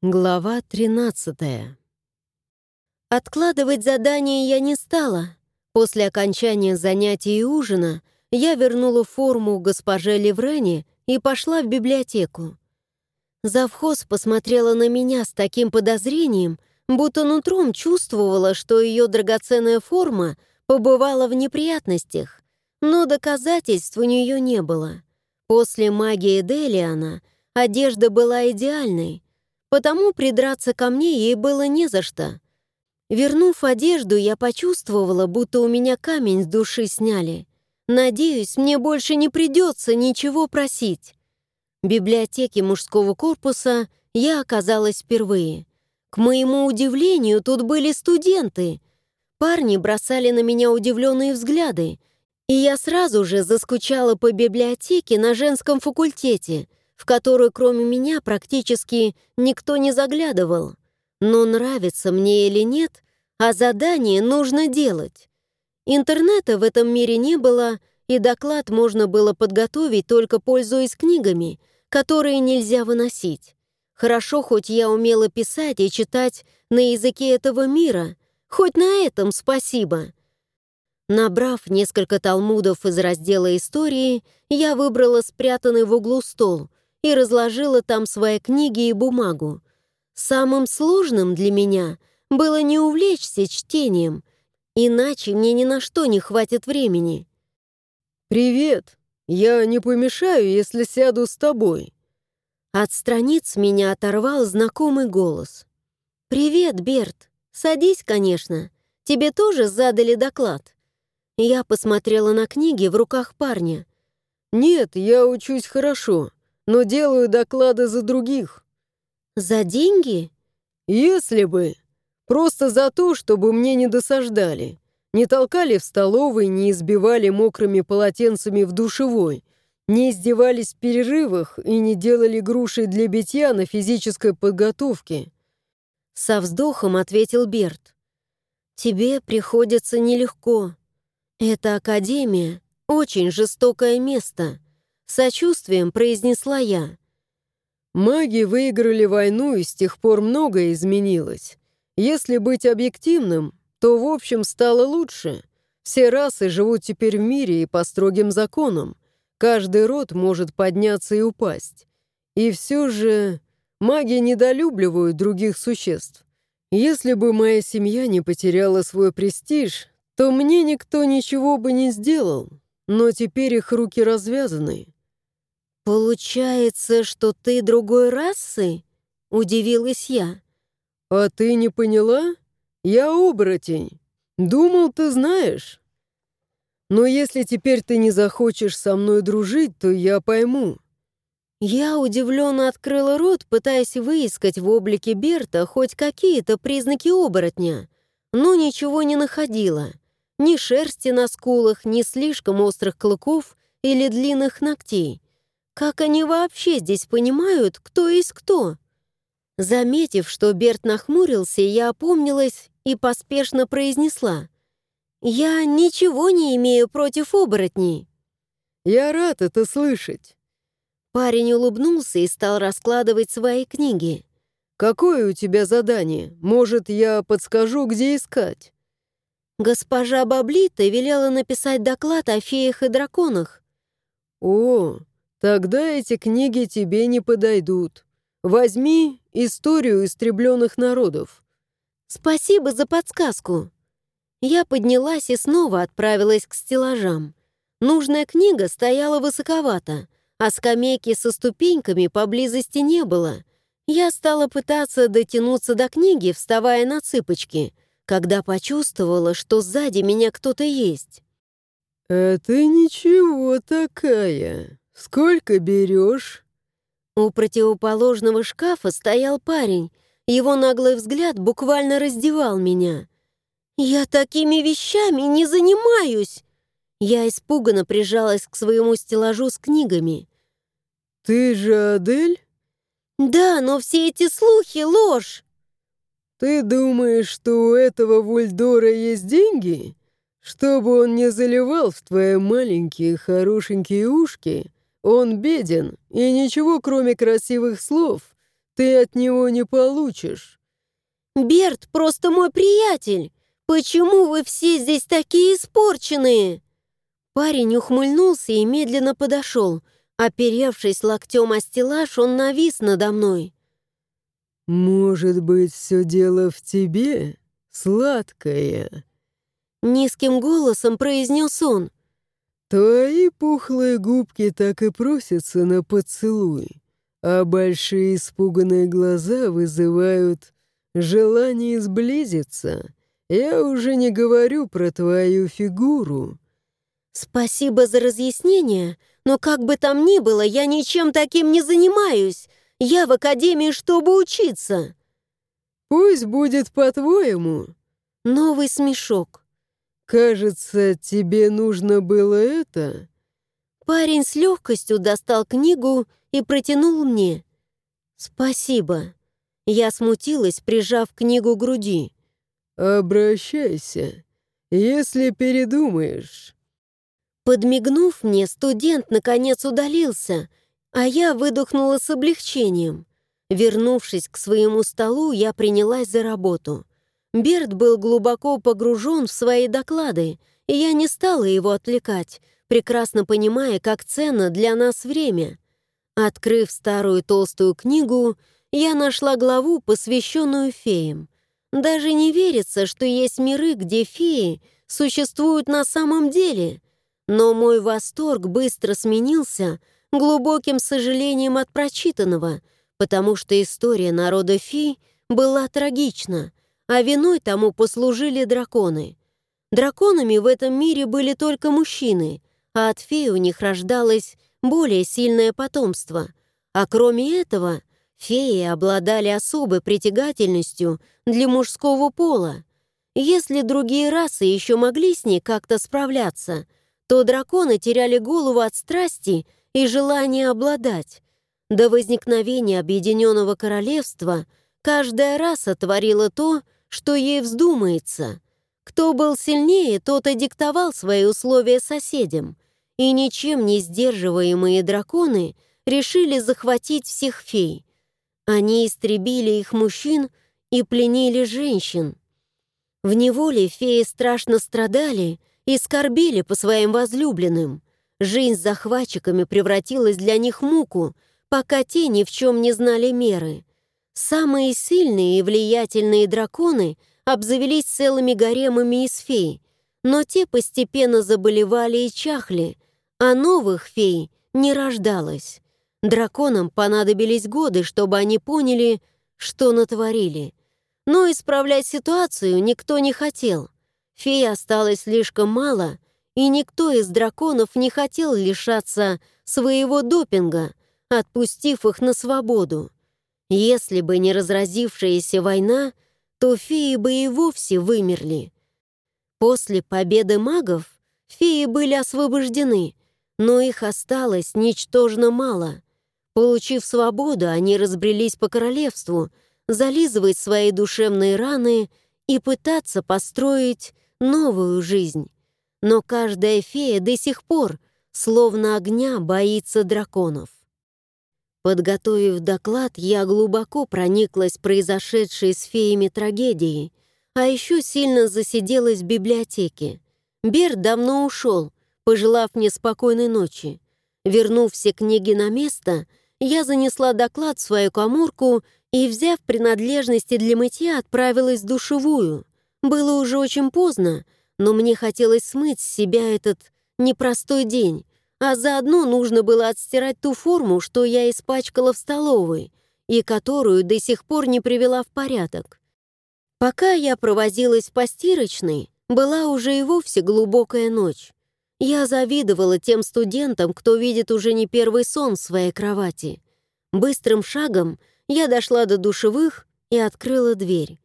Глава 13 Откладывать задание я не стала. После окончания занятий и ужина я вернула форму госпоже Леврене и пошла в библиотеку. Завхоз посмотрела на меня с таким подозрением, будто нутром чувствовала, что ее драгоценная форма побывала в неприятностях, но доказательств у нее не было. После магии Делиана одежда была идеальной, потому придраться ко мне ей было не за что. Вернув одежду, я почувствовала, будто у меня камень с души сняли. Надеюсь, мне больше не придется ничего просить. В библиотеке мужского корпуса я оказалась впервые. К моему удивлению, тут были студенты. Парни бросали на меня удивленные взгляды, и я сразу же заскучала по библиотеке на женском факультете — в которую кроме меня практически никто не заглядывал. Но нравится мне или нет, а задание нужно делать. Интернета в этом мире не было, и доклад можно было подготовить только пользуясь книгами, которые нельзя выносить. Хорошо, хоть я умела писать и читать на языке этого мира, хоть на этом спасибо. Набрав несколько талмудов из раздела истории, я выбрала спрятанный в углу стол, и разложила там свои книги и бумагу. Самым сложным для меня было не увлечься чтением, иначе мне ни на что не хватит времени. «Привет! Я не помешаю, если сяду с тобой». От страниц меня оторвал знакомый голос. «Привет, Берт. Садись, конечно. Тебе тоже задали доклад?» Я посмотрела на книги в руках парня. «Нет, я учусь хорошо но делаю доклады за других». «За деньги?» «Если бы. Просто за то, чтобы мне не досаждали. Не толкали в столовой, не избивали мокрыми полотенцами в душевой, не издевались в перерывах и не делали груши для битья на физической подготовке». Со вздохом ответил Берт. «Тебе приходится нелегко. Эта академия — очень жестокое место сочувствием произнесла я. «Маги выиграли войну, и с тех пор многое изменилось. Если быть объективным, то в общем стало лучше. Все расы живут теперь в мире и по строгим законам. Каждый род может подняться и упасть. И все же маги недолюбливают других существ. Если бы моя семья не потеряла свой престиж, то мне никто ничего бы не сделал. Но теперь их руки развязаны. «Получается, что ты другой расы?» — удивилась я. «А ты не поняла? Я оборотень. Думал, ты знаешь. Но если теперь ты не захочешь со мной дружить, то я пойму». Я удивленно открыла рот, пытаясь выискать в облике Берта хоть какие-то признаки оборотня, но ничего не находила. Ни шерсти на скулах, ни слишком острых клыков или длинных ногтей. Как они вообще здесь понимают, кто есть кто? Заметив, что Берт нахмурился, я опомнилась и поспешно произнесла. «Я ничего не имею против оборотней». «Я рад это слышать». Парень улыбнулся и стал раскладывать свои книги. «Какое у тебя задание? Может, я подскажу, где искать?» Госпожа Баблита велела написать доклад о феях и драконах. «О, Тогда эти книги тебе не подойдут. Возьми историю истребленных народов. Спасибо за подсказку. Я поднялась и снова отправилась к стеллажам. Нужная книга стояла высоковато, а скамейки со ступеньками поблизости не было. Я стала пытаться дотянуться до книги, вставая на цыпочки, когда почувствовала, что сзади меня кто-то есть. «Это ничего такая», «Сколько берешь?» У противоположного шкафа стоял парень. Его наглый взгляд буквально раздевал меня. «Я такими вещами не занимаюсь!» Я испуганно прижалась к своему стеллажу с книгами. «Ты же Адель?» «Да, но все эти слухи — ложь!» «Ты думаешь, что у этого Вульдора есть деньги? Чтобы он не заливал в твои маленькие хорошенькие ушки?» Он беден, и ничего, кроме красивых слов, ты от него не получишь. «Берт просто мой приятель! Почему вы все здесь такие испорченные?» Парень ухмыльнулся и медленно подошел. Оперевшись локтем о стеллаж, он навис надо мной. «Может быть, все дело в тебе, сладкая?» Низким голосом произнес он. «Твои пухлые губки так и просятся на поцелуй, а большие испуганные глаза вызывают желание сблизиться. Я уже не говорю про твою фигуру». «Спасибо за разъяснение, но как бы там ни было, я ничем таким не занимаюсь. Я в академии, чтобы учиться». «Пусть будет по-твоему». Новый смешок. «Кажется, тебе нужно было это?» Парень с легкостью достал книгу и протянул мне. «Спасибо». Я смутилась, прижав книгу к груди. «Обращайся, если передумаешь». Подмигнув мне, студент наконец удалился, а я выдохнула с облегчением. Вернувшись к своему столу, я принялась за работу. Берт был глубоко погружен в свои доклады, и я не стала его отвлекать, прекрасно понимая, как ценно для нас время. Открыв старую толстую книгу, я нашла главу, посвященную феям. Даже не верится, что есть миры, где феи существуют на самом деле. Но мой восторг быстро сменился глубоким сожалением от прочитанного, потому что история народа фей была трагична — а виной тому послужили драконы. Драконами в этом мире были только мужчины, а от фей у них рождалось более сильное потомство. А кроме этого, феи обладали особой притягательностью для мужского пола. Если другие расы еще могли с ней как-то справляться, то драконы теряли голову от страсти и желания обладать. До возникновения Объединенного Королевства каждая раса творила то, ей вздумается. Кто был сильнее, тот и диктовал свои условия соседям, и ничем не сдерживаемые драконы решили захватить всех фей. Они истребили их мужчин и пленили женщин. В неволе феи страшно страдали и скорбели по своим возлюбленным. Жизнь с захватчиками превратилась для них муку, пока те ни в чем не знали меры. Самые сильные и влиятельные драконы обзавелись целыми гаремами из фей, но те постепенно заболевали и чахли, а новых фей не рождалось. Драконам понадобились годы, чтобы они поняли, что натворили. Но исправлять ситуацию никто не хотел. Фей осталось слишком мало, и никто из драконов не хотел лишаться своего допинга, отпустив их на свободу. Если бы не разразившаяся война, то феи бы и вовсе вымерли. После победы магов феи были освобождены, но их осталось ничтожно мало. Получив свободу, они разбрелись по королевству, зализывать свои душевные раны и пытаться построить новую жизнь. Но каждая фея до сих пор, словно огня, боится драконов. Подготовив доклад, я глубоко прониклась произошедшей с феями трагедией, а еще сильно засиделась в библиотеке. Берт давно ушел, пожелав мне спокойной ночи. Вернув все книги на место, я занесла доклад в свою коморку и, взяв принадлежности для мытья, отправилась в душевую. Было уже очень поздно, но мне хотелось смыть с себя этот непростой день, а заодно нужно было отстирать ту форму, что я испачкала в столовой, и которую до сих пор не привела в порядок. Пока я провозилась в постирочной, была уже и вовсе глубокая ночь. Я завидовала тем студентам, кто видит уже не первый сон в своей кровати. Быстрым шагом я дошла до душевых и открыла дверь.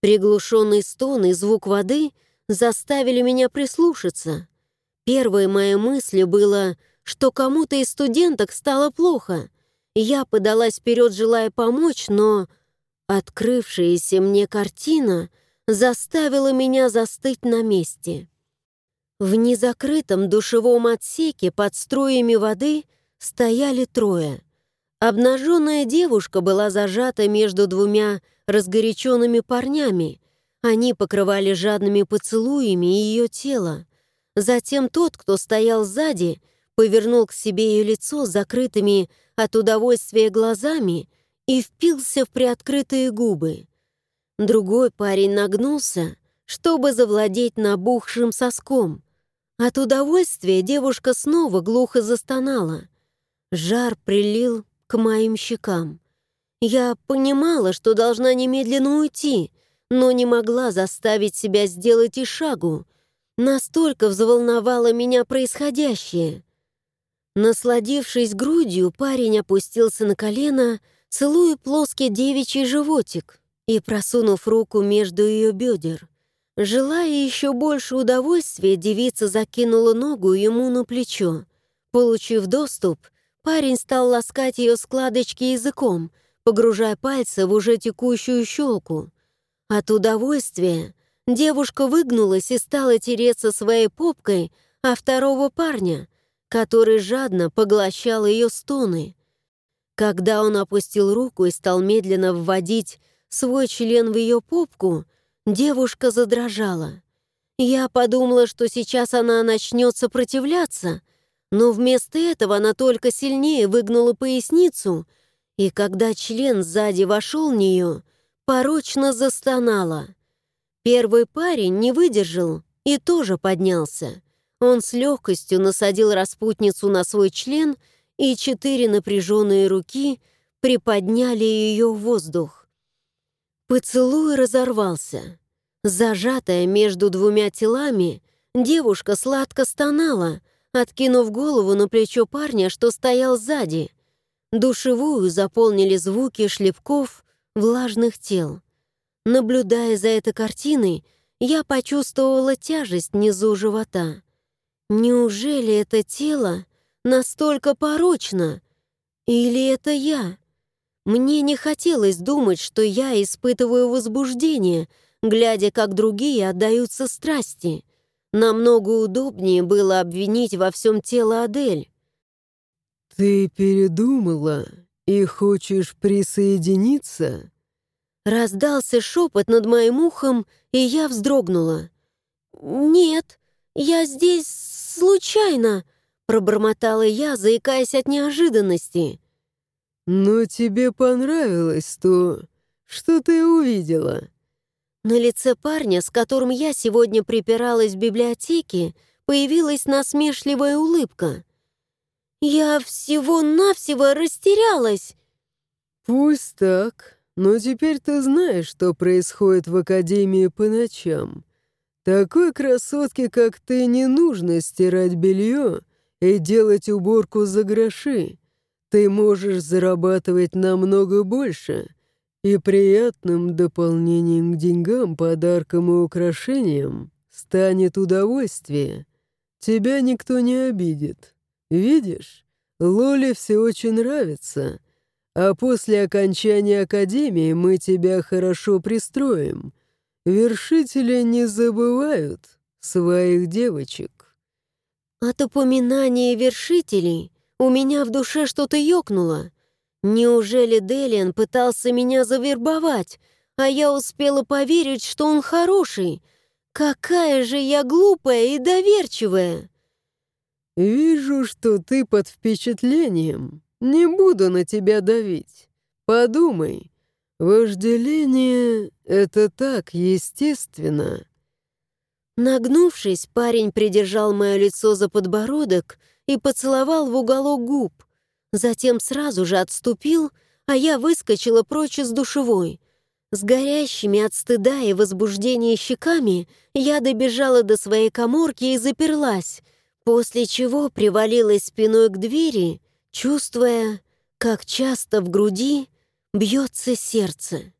Приглушенный стон и звук воды заставили меня прислушаться. Первой моей мыслью было, что кому-то из студенток стало плохо. Я подалась вперед, желая помочь, но открывшаяся мне картина заставила меня застыть на месте. В незакрытом душевом отсеке под струями воды стояли трое. Обнаженная девушка была зажата между двумя разгоряченными парнями. Они покрывали жадными поцелуями ее тело. Затем тот, кто стоял сзади, повернул к себе ее лицо закрытыми от удовольствия глазами и впился в приоткрытые губы. Другой парень нагнулся, чтобы завладеть набухшим соском. От удовольствия девушка снова глухо застонала. Жар прилил к моим щекам. Я понимала, что должна немедленно уйти, но не могла заставить себя сделать и шагу. Настолько взволновало меня происходящее. Насладившись грудью, парень опустился на колено, целуя плоский девичий животик и просунув руку между ее бедер. Желая еще больше удовольствия, девица закинула ногу ему на плечо. Получив доступ, парень стал ласкать ее складочки языком, погружая пальцы в уже текущую щелку. От удовольствия девушка выгнулась и стала тереться своей попкой а второго парня, который жадно поглощал ее стоны. Когда он опустил руку и стал медленно вводить свой член в ее попку, девушка задрожала. Я подумала, что сейчас она начнет сопротивляться, но вместо этого она только сильнее выгнула поясницу, и когда член сзади вошел в нее, порочно застонала. Первый парень не выдержал и тоже поднялся. Он с легкостью насадил распутницу на свой член, и четыре напряженные руки приподняли ее в воздух. Поцелуй разорвался. Зажатая между двумя телами, девушка сладко стонала, откинув голову на плечо парня, что стоял сзади. Душевую заполнили звуки шлепков влажных тел. Наблюдая за этой картиной, я почувствовала тяжесть внизу живота. Неужели это тело настолько порочно? Или это я? Мне не хотелось думать, что я испытываю возбуждение, глядя, как другие отдаются страсти. Намного удобнее было обвинить во всем тело Адель. «Ты передумала и хочешь присоединиться?» Раздался шепот над моим ухом, и я вздрогнула. «Нет, я здесь случайно», — пробормотала я, заикаясь от неожиданности. «Но тебе понравилось то, что ты увидела?» На лице парня, с которым я сегодня припиралась в библиотеке, появилась насмешливая улыбка. «Я всего-навсего растерялась!» «Пусть так, но теперь ты знаешь, что происходит в Академии по ночам. Такой красотке, как ты, не нужно стирать белье и делать уборку за гроши. Ты можешь зарабатывать намного больше». И приятным дополнением к деньгам, подаркам и украшениям станет удовольствие. Тебя никто не обидит. Видишь, Лоле все очень нравится. А после окончания академии мы тебя хорошо пристроим. Вершители не забывают своих девочек. От упоминания вершителей у меня в душе что-то ёкнуло. Неужели Делиан пытался меня завербовать, а я успела поверить, что он хороший? Какая же я глупая и доверчивая!» «Вижу, что ты под впечатлением. Не буду на тебя давить. Подумай, вожделение — это так естественно». Нагнувшись, парень придержал мое лицо за подбородок и поцеловал в уголок губ. Затем сразу же отступил, а я выскочила прочь из душевой. С горящими от стыда и возбуждения щеками я добежала до своей коморки и заперлась, после чего привалилась спиной к двери, чувствуя, как часто в груди бьется сердце.